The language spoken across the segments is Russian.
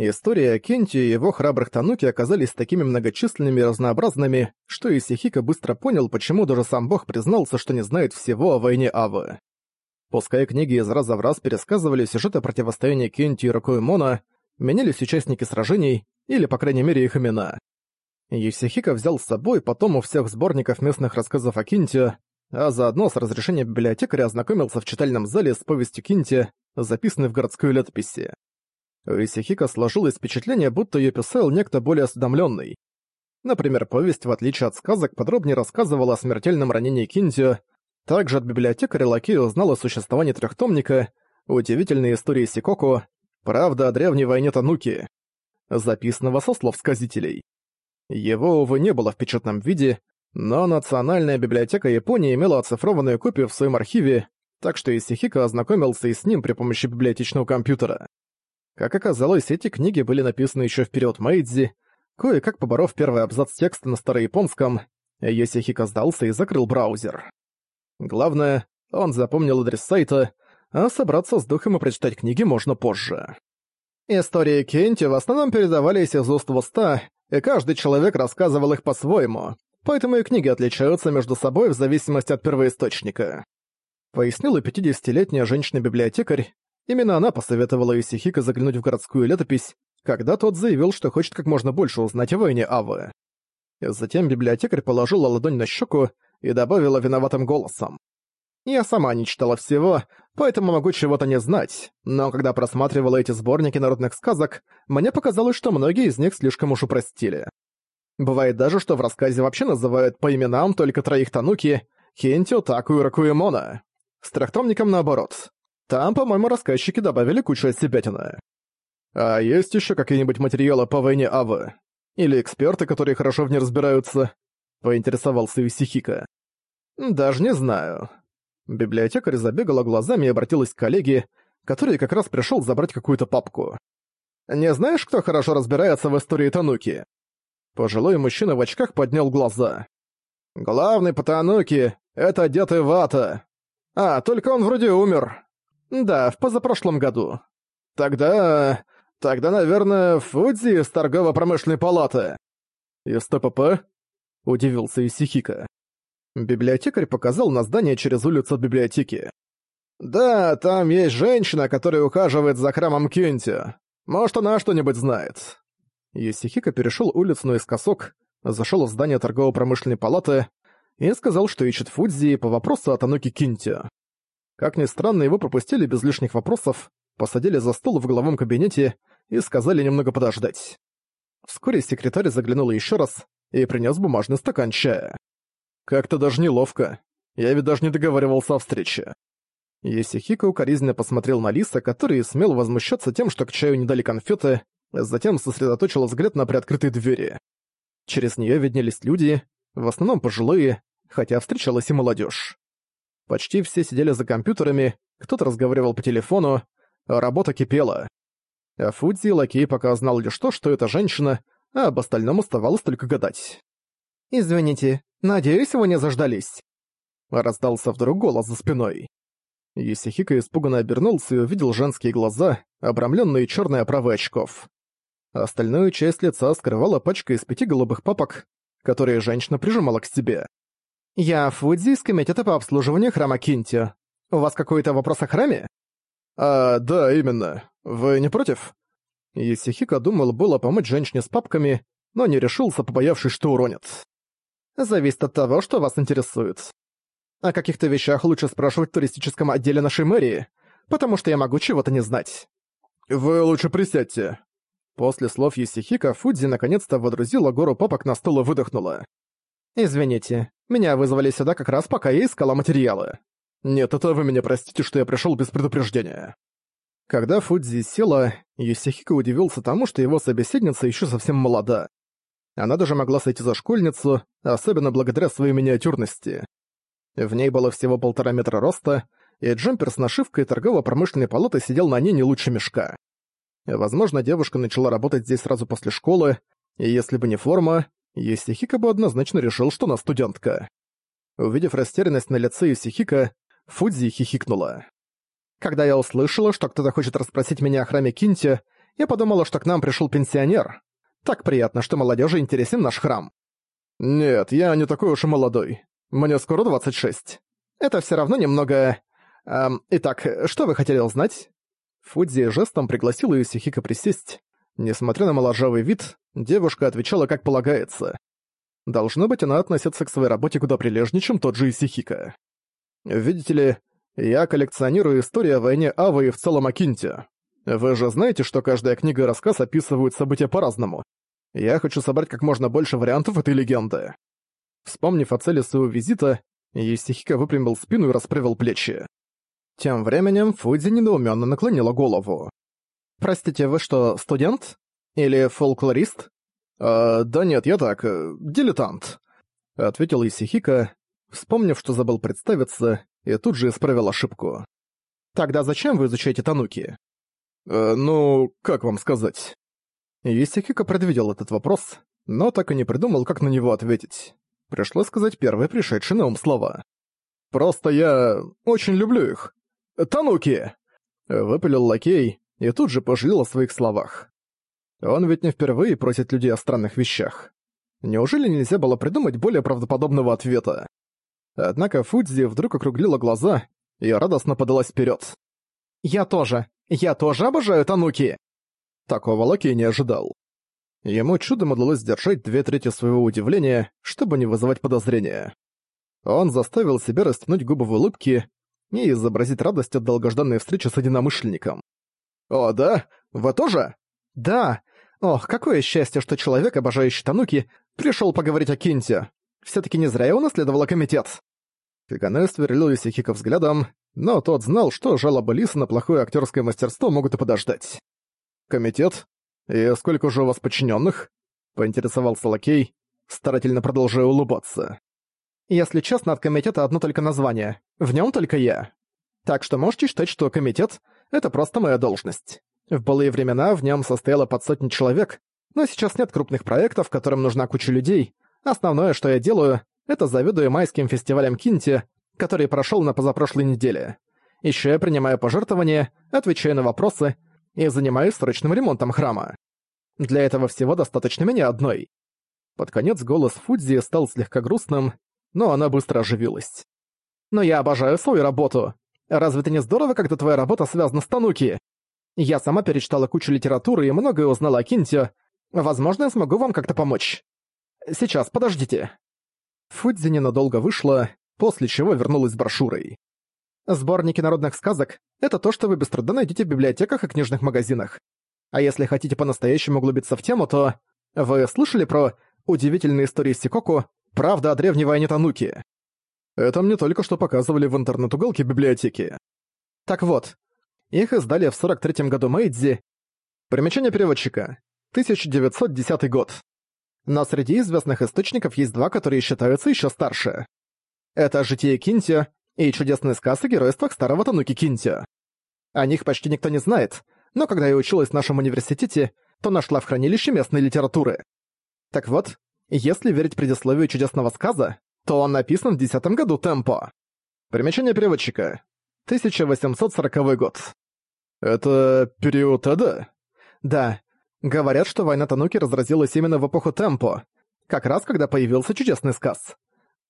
История Кенти и его храбрых Тануки оказались такими многочисленными и разнообразными, что Исихика быстро понял, почему даже сам бог признался, что не знает всего о войне Авы. Пускай книги из раза в раз пересказывали сюжеты противостояния Кенти и Ракуэмона, менялись участники сражений, или, по крайней мере, их имена. Исихика взял с собой потом у всех сборников местных рассказов о Кенти, а заодно с разрешения библиотекаря ознакомился в читальном зале с повестью Кенти, записанной в городской летописи. У Исихика сложилось впечатление, будто ее писал некто более осведомленный. Например, повесть, в отличие от сказок, подробнее рассказывала о смертельном ранении Киндио, также от библиотекаря Лаки узнал о существовании трехтомника «Удивительные истории Сикоку», «Правда о древней войне Тануки», записанного со слов сказителей. Его, увы, не было в печатном виде, но Национальная библиотека Японии имела оцифрованную копию в своем архиве, так что Исихико ознакомился и с ним при помощи библиотечного компьютера. Как оказалось, эти книги были написаны еще в период Мэйдзи, кое-как поборов первый абзац текста на старояпонском, а Йосихико сдался и закрыл браузер. Главное, он запомнил адрес сайта, а собраться с духом и прочитать книги можно позже. Истории Кенти в основном передавались из уст в уста, и каждый человек рассказывал их по-своему, поэтому и книги отличаются между собой в зависимости от первоисточника. Пояснила 50-летняя женщина-библиотекарь, Именно она посоветовала Исихика заглянуть в городскую летопись, когда тот заявил, что хочет как можно больше узнать о войне Авы. Затем библиотекарь положила ладонь на щеку и добавила виноватым голосом. «Я сама не читала всего, поэтому могу чего-то не знать, но когда просматривала эти сборники народных сказок, мне показалось, что многие из них слишком уж упростили. Бывает даже, что в рассказе вообще называют по именам только троих тануки — Хентио, Таку и Ракуэмона. С трактомником наоборот. Там, а, по-моему, рассказчики добавили кучу остебятины. А есть еще какие-нибудь материалы по войне АВ Или эксперты, которые хорошо в ней разбираются?» — поинтересовался Исихика. «Даже не знаю». Библиотекарь забегала глазами и обратилась к коллеге, который как раз пришел забрать какую-то папку. «Не знаешь, кто хорошо разбирается в истории Тануки?» Пожилой мужчина в очках поднял глаза. «Главный по Тануки — это дед Ивата. А, только он вроде умер. Да, в позапрошлом году. Тогда... Тогда, наверное, Фудзи из торгово-промышленной палаты. Из ТПП? Удивился Исихика. Библиотекарь показал на здание через улицу от библиотеки. «Да, там есть женщина, которая ухаживает за храмом Кенти. Может, она что-нибудь знает». Йосихико перешел улицу наискосок, зашел в здание торгово-промышленной палаты и сказал, что ищет Фудзи по вопросу о Тануки Кинти. Как ни странно, его пропустили без лишних вопросов, посадили за стол в головом кабинете и сказали немного подождать. Вскоре секретарь заглянул еще раз и принес бумажный стакан чая. «Как-то даже неловко. Я ведь даже не договаривался о встрече». Есихико укоризненно посмотрел на Лиса, который смел возмущаться тем, что к чаю не дали конфеты, а затем сосредоточил взгляд на приоткрытой двери. Через нее виднелись люди, в основном пожилые, хотя встречалась и молодежь. Почти все сидели за компьютерами, кто-то разговаривал по телефону, работа кипела. О Фудзи Лакей пока знал лишь то, что это женщина, а об остальном оставалось только гадать. «Извините, надеюсь, вы не заждались?» Раздался вдруг голос за спиной. Есихика испуганно обернулся и увидел женские глаза, обрамленные черной оправой очков. Остальную часть лица скрывала пачка из пяти голубых папок, которые женщина прижимала к себе. Я Фудзи из комитета по обслуживанию храма Кинти. У вас какой-то вопрос о храме? А, да, именно. Вы не против? Исихика думал было помочь женщине с папками, но не решился, побоявшись, что уронит. Зависит от того, что вас интересует. О каких-то вещах лучше спрашивать в туристическом отделе нашей мэрии, потому что я могу чего-то не знать. Вы лучше присядьте. После слов Исихика Фудзи наконец-то водрузила гору папок на стол и выдохнула. «Извините, меня вызвали сюда как раз, пока я искала материалы. Нет, это вы меня простите, что я пришел без предупреждения». Когда Фудзи села, Юсихико удивился тому, что его собеседница еще совсем молода. Она даже могла сойти за школьницу, особенно благодаря своей миниатюрности. В ней было всего полтора метра роста, и джемпер с нашивкой торгово-промышленной палаты сидел на ней не лучше мешка. Возможно, девушка начала работать здесь сразу после школы, и если бы не форма, Есихико бы однозначно решил, что она студентка. Увидев растерянность на лице Есихико, Фудзи хихикнула. Когда я услышала, что кто-то хочет расспросить меня о храме Кинти, я подумала, что к нам пришел пенсионер. Так приятно, что молодежи интересен наш храм. Нет, я не такой уж и молодой. Мне скоро 26. Это все равно немного... Эм, итак, что вы хотели узнать? Фудзи жестом пригласила Юсихико присесть. Несмотря на моложавый вид, девушка отвечала как полагается. Должно быть, она относится к своей работе куда прилежнее, чем тот же Исихика. Видите ли, я коллекционирую историю о войне Авы и в целом о Кинте. Вы же знаете, что каждая книга и рассказ описывают события по-разному. Я хочу собрать как можно больше вариантов этой легенды. Вспомнив о цели своего визита, Исихика выпрямил спину и расправил плечи. Тем временем Фудзи недоуменно наклонила голову. Простите, вы что, студент? Или фолклорист? Э, да нет, я так, э, дилетант. Ответил Исихика, вспомнив, что забыл представиться, и тут же исправил ошибку. Тогда зачем вы изучаете тануки? Э, ну, как вам сказать? Исихика предвидел этот вопрос, но так и не придумал, как на него ответить. Пришлось сказать первые пришедшие на ум слова. «Просто я очень люблю их. Тануки!» — выпалил лакей, и тут же пожалел о своих словах. Он ведь не впервые просит людей о странных вещах. Неужели нельзя было придумать более правдоподобного ответа? Однако Фудзи вдруг округлила глаза и радостно подалась вперед. «Я тоже! Я тоже обожаю тануки!» Такого Локи не ожидал. Ему чудом удалось сдержать две трети своего удивления, чтобы не вызывать подозрения. Он заставил себя растянуть губы в улыбке и изобразить радость от долгожданной встречи с единомышленником. «О, да? Вы тоже?» «Да. Ох, какое счастье, что человек, обожающий Тануки, пришел поговорить о Кинте. Все-таки не зря его наследовала комитет». Каганэ сверлил Юсихика взглядом, но тот знал, что жалобы Лиса на плохое актерское мастерство могут и подождать. «Комитет? И сколько же у вас подчиненных? поинтересовался Лакей, старательно продолжая улыбаться. «Если честно, от комитета одно только название. В нем только я. Так что можете считать, что комитет это просто моя должность. В былые времена в нем состояло под сотни человек, но сейчас нет крупных проектов, которым нужна куча людей. Основное, что я делаю, это заведую майским фестивалем Кинти, который прошел на позапрошлой неделе. Еще я принимаю пожертвования, отвечаю на вопросы и занимаюсь срочным ремонтом храма. Для этого всего достаточно меня одной. Под конец голос Фудзи стал слегка грустным, но она быстро оживилась. «Но я обожаю свою работу. Разве это не здорово, когда твоя работа связана с Тануки? Я сама перечитала кучу литературы и многое узнала о Кинте. Возможно, я смогу вам как-то помочь. Сейчас, подождите». Фудзи ненадолго вышла, после чего вернулась с брошюрой. Сборники народных сказок — это то, что вы без труда найдете в библиотеках и книжных магазинах. А если хотите по-настоящему углубиться в тему, то... Вы слышали про «Удивительные истории Сикоку. Правда о древней войне Тануки»? Это мне только что показывали в интернет-уголке библиотеки. Так вот, их издали в 43-м году Мэйдзи. Примечание переводчика. 1910 год. Но среди известных источников есть два, которые считаются еще старше. Это «Житие Кинти» и «Чудесные сказы о геройствах старого Тануки Кинти». О них почти никто не знает, но когда я училась в нашем университете, то нашла в хранилище местной литературы. Так вот, если верить предисловию чудесного сказа, то он написан в 10 году темпа. Примечание переводчика. 1840 год. Это период Эда? Да. Говорят, что война Тануки разразилась именно в эпоху темпо, как раз когда появился чудесный сказ.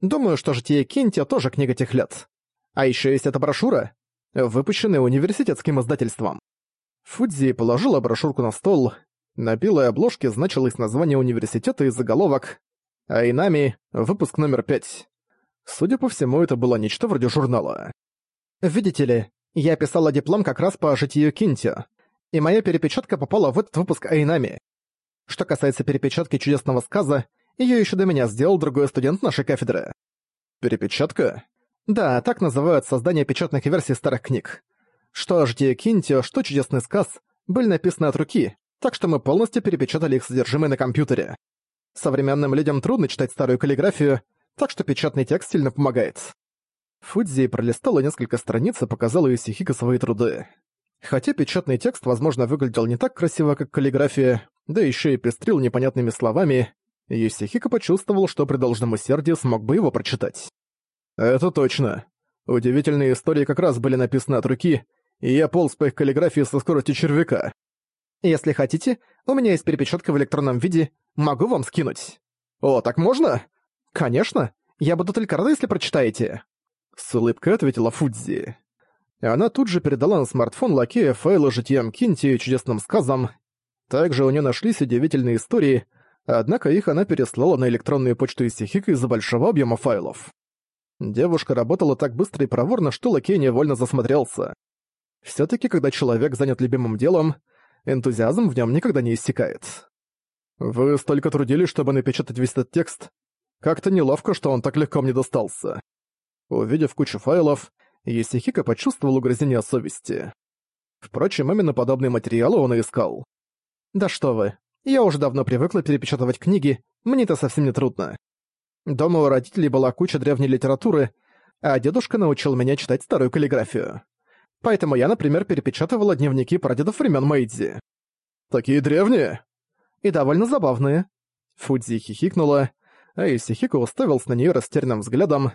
Думаю, что «Житие Кинтия» тоже книга тех лет. А еще есть эта брошюра, выпущенная университетским издательством. Фудзи положила брошюрку на стол. На белой обложке значилось название университета и заголовок а — выпуск номер пять. Судя по всему, это было нечто вроде журнала. Видите ли, я писала диплом как раз по житию Кинти, и моя перепечатка попала в этот выпуск Айнами. Что касается перепечатки чудесного сказа, ее еще до меня сделал другой студент нашей кафедры. Перепечатка? Да, так называют создание печатных версий старых книг. Что житие Кинти, что чудесный сказ были написаны от руки, так что мы полностью перепечатали их содержимое на компьютере. Современным людям трудно читать старую каллиграфию, так что печатный текст сильно помогает. Фудзи пролистала несколько страниц и показала Юсихико свои труды. Хотя печатный текст, возможно, выглядел не так красиво, как каллиграфия, да еще и пестрил непонятными словами, Юсихико почувствовал, что при должном усердии смог бы его прочитать. «Это точно. Удивительные истории как раз были написаны от руки, и я полз по их каллиграфии со скоростью червяка. Если хотите, у меня есть перепечатка в электронном виде, Могу вам скинуть?» «О, так можно?» «Конечно. Я буду только рада, если прочитаете». С улыбкой ответила Фудзи. Она тут же передала на смартфон лакея файлы житием Кинти и чудесным сказам. Также у нее нашлись удивительные истории, однако их она переслала на электронную почту Исихика из-за большого объема файлов. Девушка работала так быстро и проворно, что лакей невольно засмотрелся. все таки когда человек занят любимым делом, энтузиазм в нем никогда не иссякает. Вы столько трудились, чтобы напечатать весь этот текст? Как-то неловко, что он так легко мне достался. Увидев кучу файлов, Есихика почувствовал угрызение совести. Впрочем, именно подобные материалы он и искал. «Да что вы, я уже давно привыкла перепечатывать книги, мне это совсем не трудно. Дома у родителей была куча древней литературы, а дедушка научил меня читать старую каллиграфию. Поэтому я, например, перепечатывала дневники прадедов времен Мэйдзи». «Такие древние?» и довольно забавные». Фудзи хихикнула, а Исихико уставился на нее растерянным взглядом.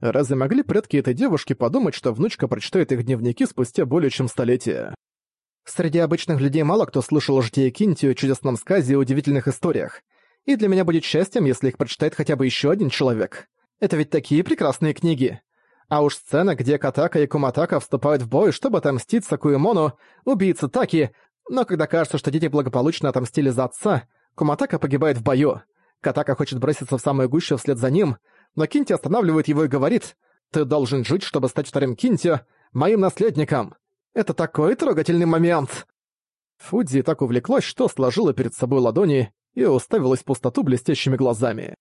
Разве могли предки этой девушки подумать, что внучка прочитает их дневники спустя более чем столетия? Среди обычных людей мало кто слышал о житии Кинти, о чудесном сказе и удивительных историях. И для меня будет счастьем, если их прочитает хотя бы еще один человек. Это ведь такие прекрасные книги. А уж сцена, где Катака и Куматака вступают в бой, чтобы отомстить Сакуэмону, убийца Таки, но когда кажется, что дети благополучно отомстили за отца, Куматака погибает в бою. Катака хочет броситься в самую гущу вслед за ним, но Кинти останавливает его и говорит, «Ты должен жить, чтобы стать вторым Кинти, моим наследником!» Это такой трогательный момент!» Фудзи так увлеклась, что сложила перед собой ладони и уставилась в пустоту блестящими глазами.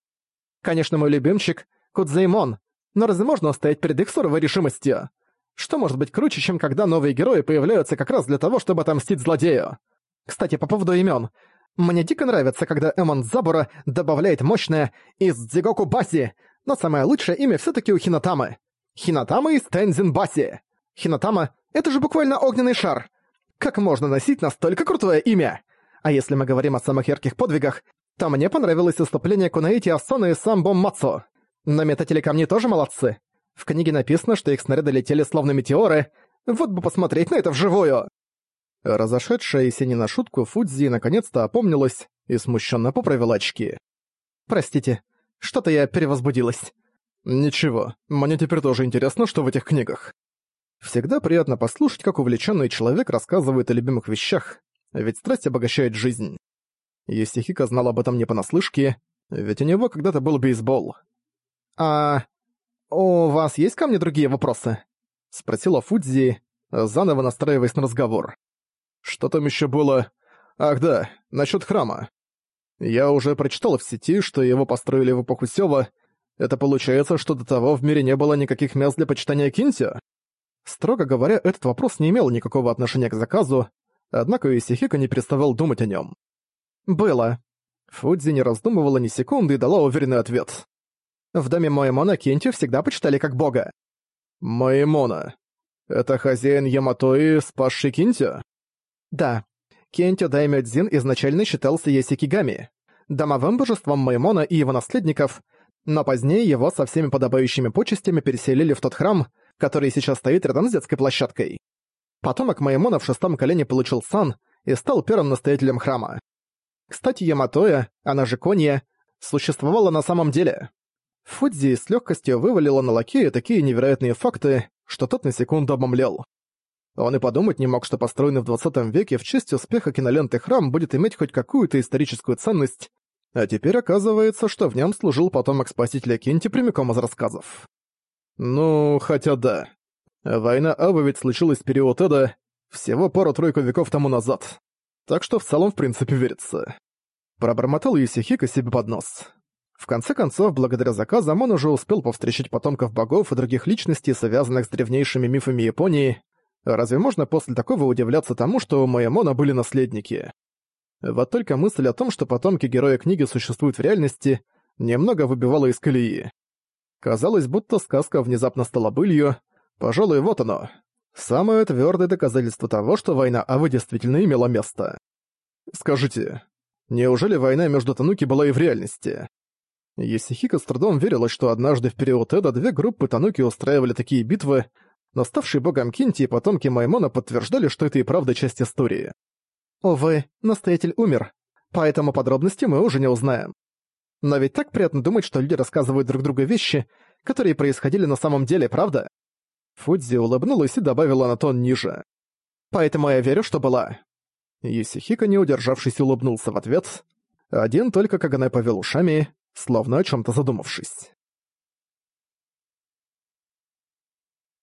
«Конечно, мой любимчик — Кудзеймон, но разве можно устоять перед их суровой решимостью? Что может быть круче, чем когда новые герои появляются как раз для того, чтобы отомстить злодею? Кстати, по поводу имен. Мне дико нравится, когда Эмон Забора добавляет мощное из Дзигоку Баси, но самое лучшее имя все таки у Хинатамы. Хинатама из Тензин Баси. Хинатама — это же буквально огненный шар. Как можно носить настолько крутое имя? А если мы говорим о самых ярких подвигах, то мне понравилось выступление Кунаити Асона и Самбом Самбо На метателе камни тоже молодцы. В книге написано, что их снаряды летели словно метеоры. Вот бы посмотреть на это вживую!» Разошедшаяся не на шутку Фудзи наконец-то опомнилась и смущенно поправила очки. «Простите, что-то я перевозбудилась». «Ничего, мне теперь тоже интересно, что в этих книгах». Всегда приятно послушать, как увлеченный человек рассказывает о любимых вещах, ведь страсть обогащает жизнь. Евстихика знал об этом не понаслышке, ведь у него когда-то был бейсбол. «А «У вас есть ко мне другие вопросы?» — спросила Фудзи, заново настраиваясь на разговор. «Что там еще было? Ах да, насчет храма. Я уже прочитал в сети, что его построили в эпоху Сёва. Это получается, что до того в мире не было никаких мест для почитания Кинтия?» Строго говоря, этот вопрос не имел никакого отношения к заказу, однако Исихико не переставал думать о нем. «Было». Фудзи не раздумывала ни секунды и дала уверенный ответ. В доме Моэмона Кенти всегда почитали как бога. Моэмона. Это хозяин Яматои, спасший Кенти? Да. Кенти Даймёдзин изначально считался ясикигами. домовым божеством Моэмона и его наследников, но позднее его со всеми подобающими почестями переселили в тот храм, который сейчас стоит рядом с детской площадкой. Потомок Моэмона в шестом колене получил сан и стал первым настоятелем храма. Кстати, Яматоя, она же Конья, существовала на самом деле. Фудзи с легкостью вывалила на лакея такие невероятные факты, что тот на секунду обомлел. Он и подумать не мог, что построенный в 20 веке в честь успеха киноленты храм будет иметь хоть какую-то историческую ценность, а теперь оказывается, что в нем служил потомок спасителя Кинти прямиком из рассказов. Ну, хотя да. Война Авы ведь случилась в период Эда всего пару-тройку веков тому назад. Так что в целом в принципе верится. Пробормотал Юсихика себе под нос. В конце концов, благодаря заказам, он уже успел повстречать потомков богов и других личностей, связанных с древнейшими мифами Японии. Разве можно после такого удивляться тому, что у Маймона были наследники? Вот только мысль о том, что потомки героя книги существуют в реальности, немного выбивала из колеи. Казалось, будто сказка внезапно стала былью. Пожалуй, вот оно. Самое твердое доказательство того, что война Авы действительно имела место. Скажите, неужели война между Тануки была и в реальности? Есихика с трудом верила, что однажды в период Эда две группы Тануки устраивали такие битвы, но ставшие богом Кинти и потомки Маймона подтверждали, что это и правда часть истории. Увы, настоятель умер, поэтому подробности мы уже не узнаем. Но ведь так приятно думать, что люди рассказывают друг другу вещи, которые происходили на самом деле, правда? Фудзи улыбнулась и добавила на тон ниже. «Поэтому я верю, что была». Юсихика, не удержавшись, улыбнулся в ответ. Один только Каганэ повел ушами, словно о чем-то задумавшись.